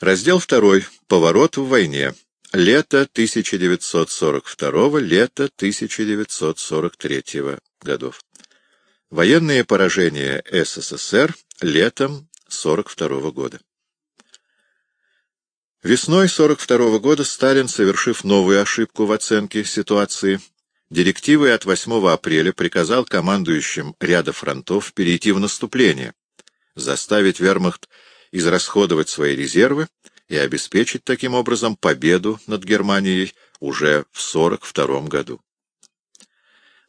Раздел 2. Поворот в войне. Лето 1942, лето 1943 годов. Военные поражения СССР летом 1942 года. Весной 1942 года Сталин, совершив новую ошибку в оценке ситуации, директивой от 8 апреля приказал командующим ряда фронтов перейти в наступление, заставить вермахт израсходовать свои резервы и обеспечить таким образом победу над Германией уже в 1942 году.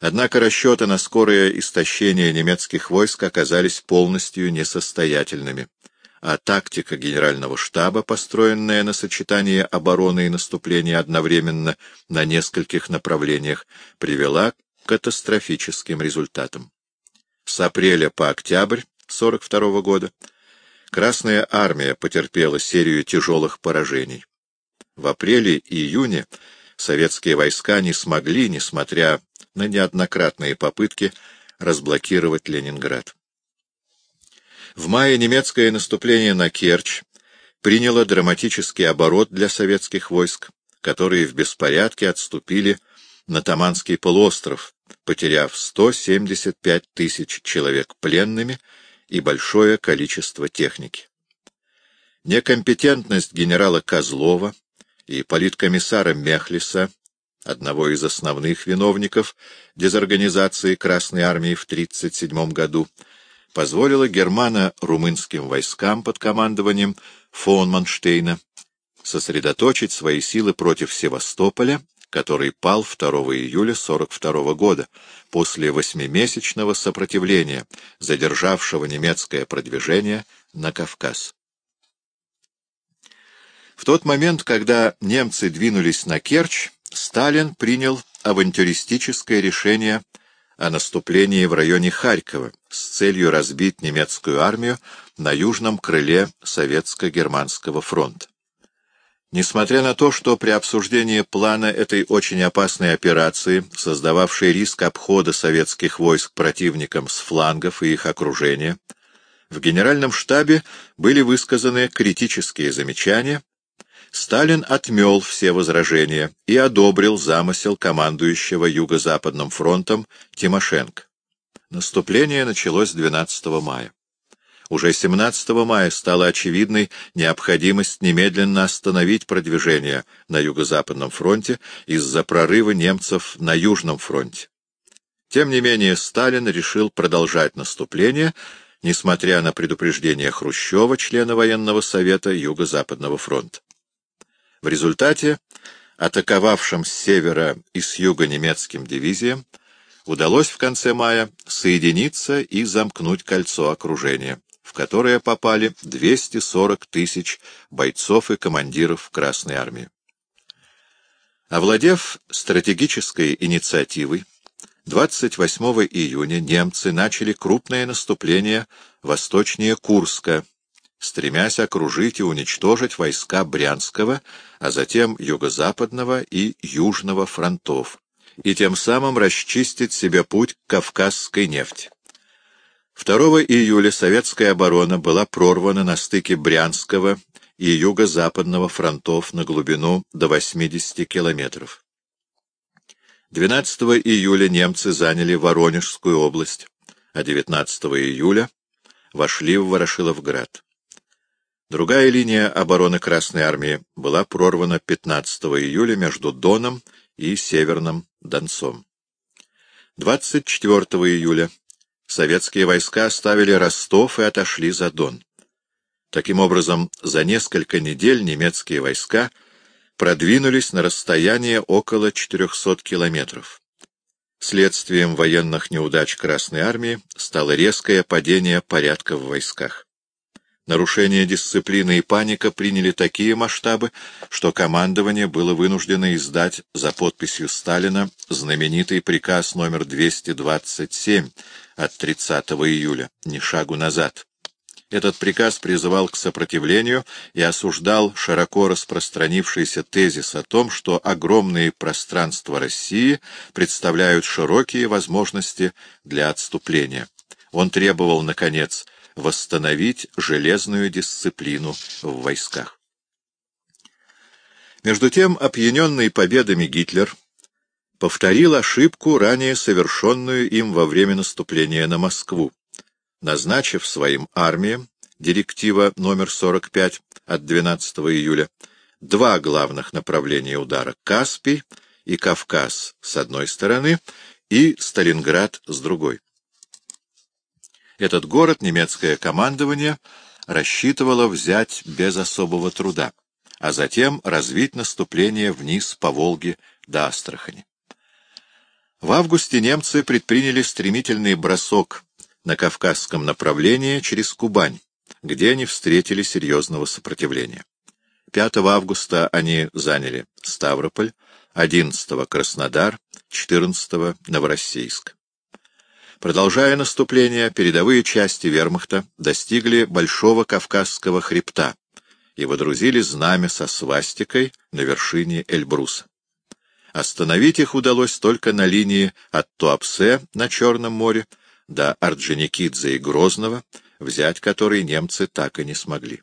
Однако расчеты на скорое истощение немецких войск оказались полностью несостоятельными, а тактика генерального штаба, построенная на сочетании обороны и наступления одновременно на нескольких направлениях, привела к катастрофическим результатам. С апреля по октябрь 1942 года Красная армия потерпела серию тяжелых поражений. В апреле и июне советские войска не смогли, несмотря на неоднократные попытки, разблокировать Ленинград. В мае немецкое наступление на Керчь приняло драматический оборот для советских войск, которые в беспорядке отступили на Таманский полуостров, потеряв 175 тысяч человек пленными и большое количество техники. Некомпетентность генерала Козлова и политкомиссара Мехлиса, одного из основных виновников дезорганизации Красной Армии в 1937 году, позволила германо-румынским войскам под командованием фон Манштейна сосредоточить свои силы против Севастополя который пал 2 июля 42 года, после восьмимесячного сопротивления, задержавшего немецкое продвижение на Кавказ. В тот момент, когда немцы двинулись на Керчь, Сталин принял авантюристическое решение о наступлении в районе Харькова с целью разбить немецкую армию на южном крыле Советско-Германского фронта. Несмотря на то, что при обсуждении плана этой очень опасной операции, создававшей риск обхода советских войск противникам с флангов и их окружения, в Генеральном штабе были высказаны критические замечания, Сталин отмел все возражения и одобрил замысел командующего Юго-Западным фронтом Тимошенко. Наступление началось 12 мая. Уже 17 мая стала очевидной необходимость немедленно остановить продвижение на Юго-Западном фронте из-за прорыва немцев на Южном фронте. Тем не менее, Сталин решил продолжать наступление, несмотря на предупреждение Хрущева, члена военного совета Юго-Западного фронта. В результате атаковавшим с севера и с юга немецким дивизиям удалось в конце мая соединиться и замкнуть кольцо окружения в которое попали 240 тысяч бойцов и командиров Красной Армии. Овладев стратегической инициативой, 28 июня немцы начали крупное наступление восточнее Курска, стремясь окружить и уничтожить войска Брянского, а затем Юго-Западного и Южного фронтов, и тем самым расчистить себе путь к Кавказской нефти. 2 июля советская оборона была прорвана на стыке Брянского и Юго-Западного фронтов на глубину до 80 километров. 12 июля немцы заняли Воронежскую область, а 19 июля вошли в Ворошиловград. Другая линия обороны Красной Армии была прорвана 15 июля между Доном и Северным Донцом. 24 июля советские войска оставили Ростов и отошли за Дон. Таким образом, за несколько недель немецкие войска продвинулись на расстояние около 400 километров. Следствием военных неудач Красной Армии стало резкое падение порядка в войсках. Нарушение дисциплины и паника приняли такие масштабы, что командование было вынуждено издать за подписью Сталина знаменитый приказ номер 227 от 30 июля «Ни шагу назад». Этот приказ призывал к сопротивлению и осуждал широко распространившийся тезис о том, что огромные пространства России представляют широкие возможности для отступления. Он требовал, наконец, восстановить железную дисциплину в войсках. Между тем, опьяненный победами Гитлер повторил ошибку, ранее совершенную им во время наступления на Москву, назначив своим армиям, директива номер 45 от 12 июля, два главных направления удара — Каспий и Кавказ с одной стороны и Сталинград с другой. Этот город немецкое командование рассчитывало взять без особого труда, а затем развить наступление вниз по Волге до Астрахани. В августе немцы предприняли стремительный бросок на Кавказском направлении через Кубань, где они встретили серьезного сопротивления. 5 августа они заняли Ставрополь, 11 Краснодар, 14 Новороссийск. Продолжая наступление, передовые части вермахта достигли Большого Кавказского хребта и водрузили знамя со свастикой на вершине Эльбруса. Остановить их удалось только на линии от Туапсе на Черном море до Орджоникидзе и Грозного, взять который немцы так и не смогли.